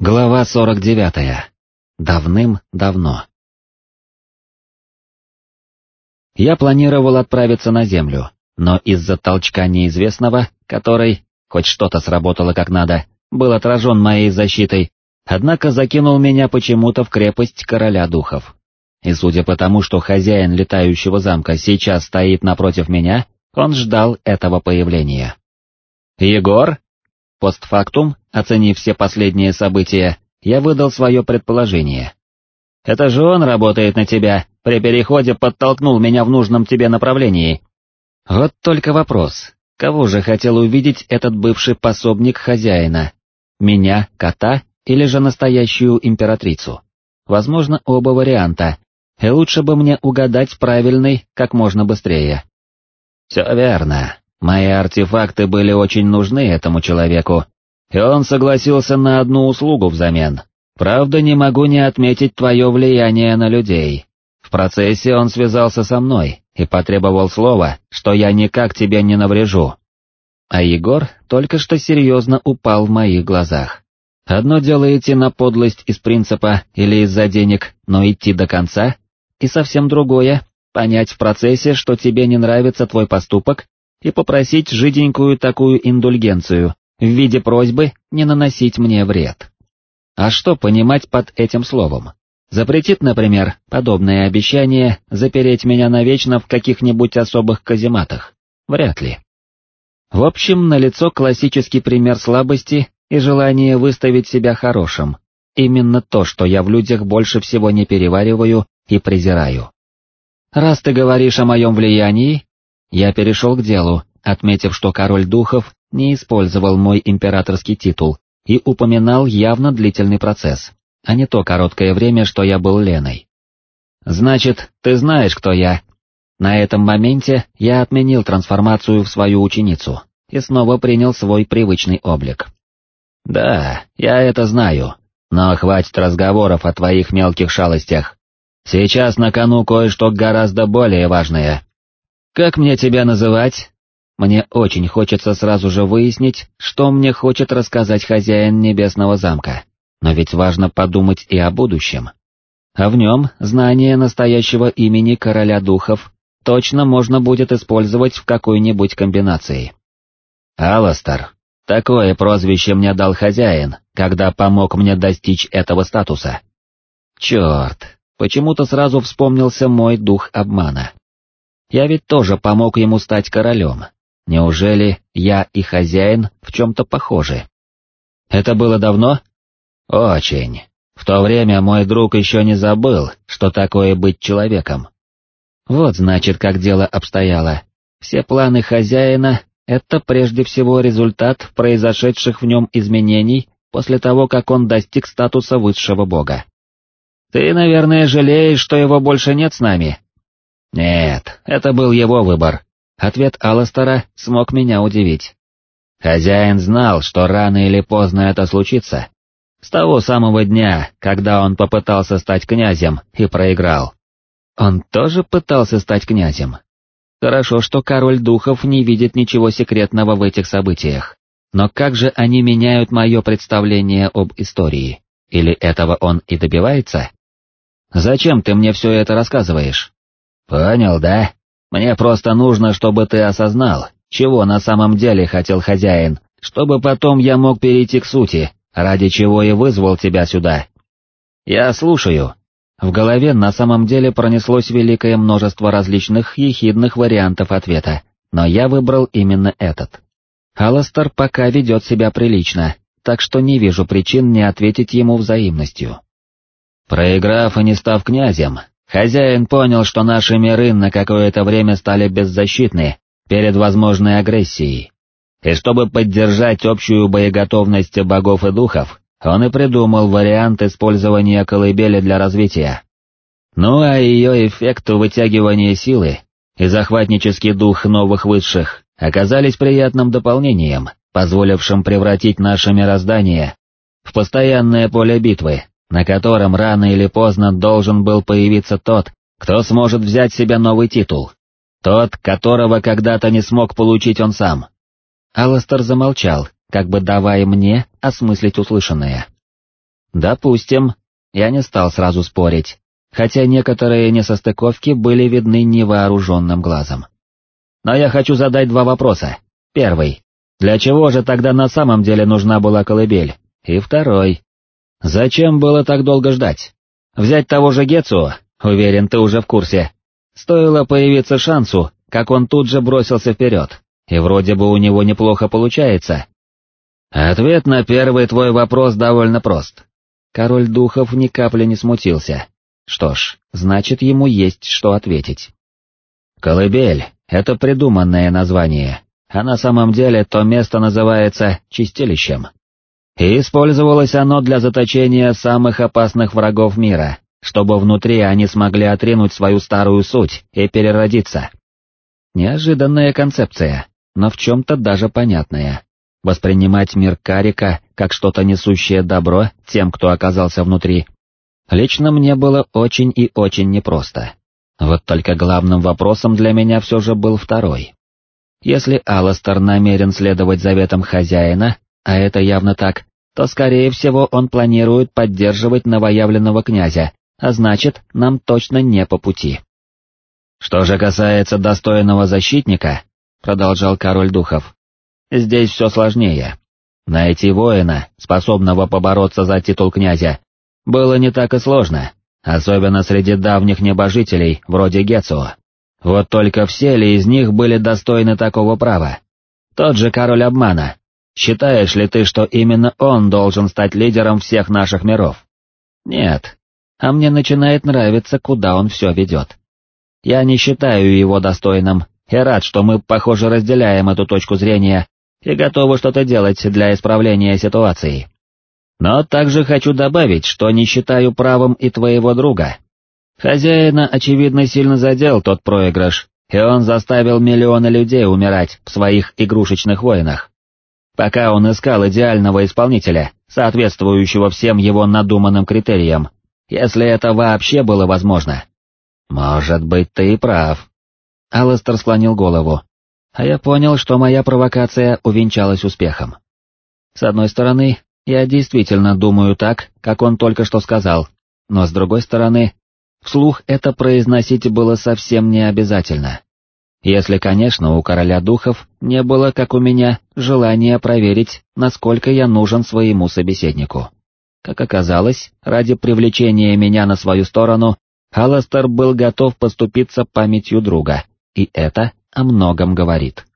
Глава 49. Давным-давно. Я планировал отправиться на Землю, но из-за толчка неизвестного, который, хоть что-то сработало как надо, был отражен моей защитой, однако закинул меня почему-то в крепость короля духов. И судя по тому, что хозяин летающего замка сейчас стоит напротив меня, он ждал этого появления. «Егор?» Постфактум, оценив все последние события, я выдал свое предположение. «Это же он работает на тебя, при переходе подтолкнул меня в нужном тебе направлении». Вот только вопрос, кого же хотел увидеть этот бывший пособник хозяина? Меня, кота или же настоящую императрицу? Возможно, оба варианта, и лучше бы мне угадать правильный как можно быстрее. Все верно, Мои артефакты были очень нужны этому человеку, и он согласился на одну услугу взамен. Правда, не могу не отметить твое влияние на людей. В процессе он связался со мной и потребовал слова, что я никак тебе не наврежу. А Егор только что серьезно упал в моих глазах. Одно дело идти на подлость из принципа или из-за денег, но идти до конца, и совсем другое — понять в процессе, что тебе не нравится твой поступок и попросить жиденькую такую индульгенцию в виде просьбы не наносить мне вред. А что понимать под этим словом? Запретит, например, подобное обещание запереть меня навечно в каких-нибудь особых казематах? Вряд ли. В общем, налицо классический пример слабости и желание выставить себя хорошим. Именно то, что я в людях больше всего не перевариваю и презираю. Раз ты говоришь о моем влиянии, я перешел к делу, отметив, что король духов не использовал мой императорский титул и упоминал явно длительный процесс, а не то короткое время, что я был Леной. «Значит, ты знаешь, кто я?» На этом моменте я отменил трансформацию в свою ученицу и снова принял свой привычный облик. «Да, я это знаю, но хватит разговоров о твоих мелких шалостях. Сейчас на кону кое-что гораздо более важное». «Как мне тебя называть?» Мне очень хочется сразу же выяснить, что мне хочет рассказать хозяин Небесного замка, но ведь важно подумать и о будущем. А в нем знание настоящего имени короля духов точно можно будет использовать в какой-нибудь комбинации. Аластер, такое прозвище мне дал хозяин, когда помог мне достичь этого статуса. Черт, почему-то сразу вспомнился мой дух обмана. Я ведь тоже помог ему стать королем. Неужели я и хозяин в чем-то похожи? Это было давно? Очень. В то время мой друг еще не забыл, что такое быть человеком. Вот значит, как дело обстояло. Все планы хозяина — это прежде всего результат произошедших в нем изменений после того, как он достиг статуса высшего бога. Ты, наверное, жалеешь, что его больше нет с нами, нет, это был его выбор. Ответ Алластера смог меня удивить. Хозяин знал, что рано или поздно это случится. С того самого дня, когда он попытался стать князем и проиграл. Он тоже пытался стать князем. Хорошо, что король духов не видит ничего секретного в этих событиях. Но как же они меняют мое представление об истории? Или этого он и добивается? Зачем ты мне все это рассказываешь? «Понял, да? Мне просто нужно, чтобы ты осознал, чего на самом деле хотел хозяин, чтобы потом я мог перейти к сути, ради чего и вызвал тебя сюда». «Я слушаю». В голове на самом деле пронеслось великое множество различных ехидных вариантов ответа, но я выбрал именно этот. Аластер пока ведет себя прилично, так что не вижу причин не ответить ему взаимностью. Проиграв и не став князем, Хозяин понял, что наши миры на какое-то время стали беззащитны перед возможной агрессией. И чтобы поддержать общую боеготовность богов и духов, он и придумал вариант использования колыбели для развития. Ну а ее эффект вытягивания силы и захватнический дух новых высших оказались приятным дополнением, позволившим превратить наше мироздание в постоянное поле битвы, на котором рано или поздно должен был появиться тот, кто сможет взять себе новый титул. Тот, которого когда-то не смог получить он сам. Алластер замолчал, как бы давая мне осмыслить услышанное. Допустим. Я не стал сразу спорить, хотя некоторые несостыковки были видны невооруженным глазом. Но я хочу задать два вопроса. Первый. Для чего же тогда на самом деле нужна была колыбель? И второй. Зачем было так долго ждать? Взять того же Гецу, уверен, ты уже в курсе. Стоило появиться шансу, как он тут же бросился вперед, и вроде бы у него неплохо получается. Ответ на первый твой вопрос довольно прост. Король духов ни капли не смутился. Что ж, значит ему есть что ответить. Колыбель — это придуманное название, а на самом деле то место называется Чистилищем. И использовалось оно для заточения самых опасных врагов мира, чтобы внутри они смогли отринуть свою старую суть и переродиться. Неожиданная концепция, но в чем-то даже понятная. Воспринимать мир Карика как что-то несущее добро тем, кто оказался внутри. Лично мне было очень и очень непросто. Вот только главным вопросом для меня все же был второй. Если Аластер намерен следовать заветам хозяина, а это явно так, то скорее всего он планирует поддерживать новоявленного князя, а значит, нам точно не по пути. Что же касается достойного защитника, продолжал король духов, здесь все сложнее. Найти воина, способного побороться за титул князя, было не так и сложно, особенно среди давних небожителей, вроде Гецуо. Вот только все ли из них были достойны такого права? Тот же король обмана. Считаешь ли ты, что именно он должен стать лидером всех наших миров? Нет. А мне начинает нравиться, куда он все ведет. Я не считаю его достойным, и рад, что мы, похоже, разделяем эту точку зрения и готовы что-то делать для исправления ситуации. Но также хочу добавить, что не считаю правым и твоего друга, Хозяина, очевидно, сильно задел тот проигрыш, и он заставил миллионы людей умирать в своих игрушечных войнах. Пока он искал идеального исполнителя, соответствующего всем его надуманным критериям, если это вообще было возможно. Может быть, ты и прав. Алластер склонил голову, а я понял, что моя провокация увенчалась успехом. С одной стороны, я действительно думаю так, как он только что сказал, но с другой стороны, Вслух это произносить было совсем не обязательно. Если, конечно, у короля духов не было, как у меня, желания проверить, насколько я нужен своему собеседнику. Как оказалось, ради привлечения меня на свою сторону, Алластер был готов поступиться памятью друга, и это о многом говорит.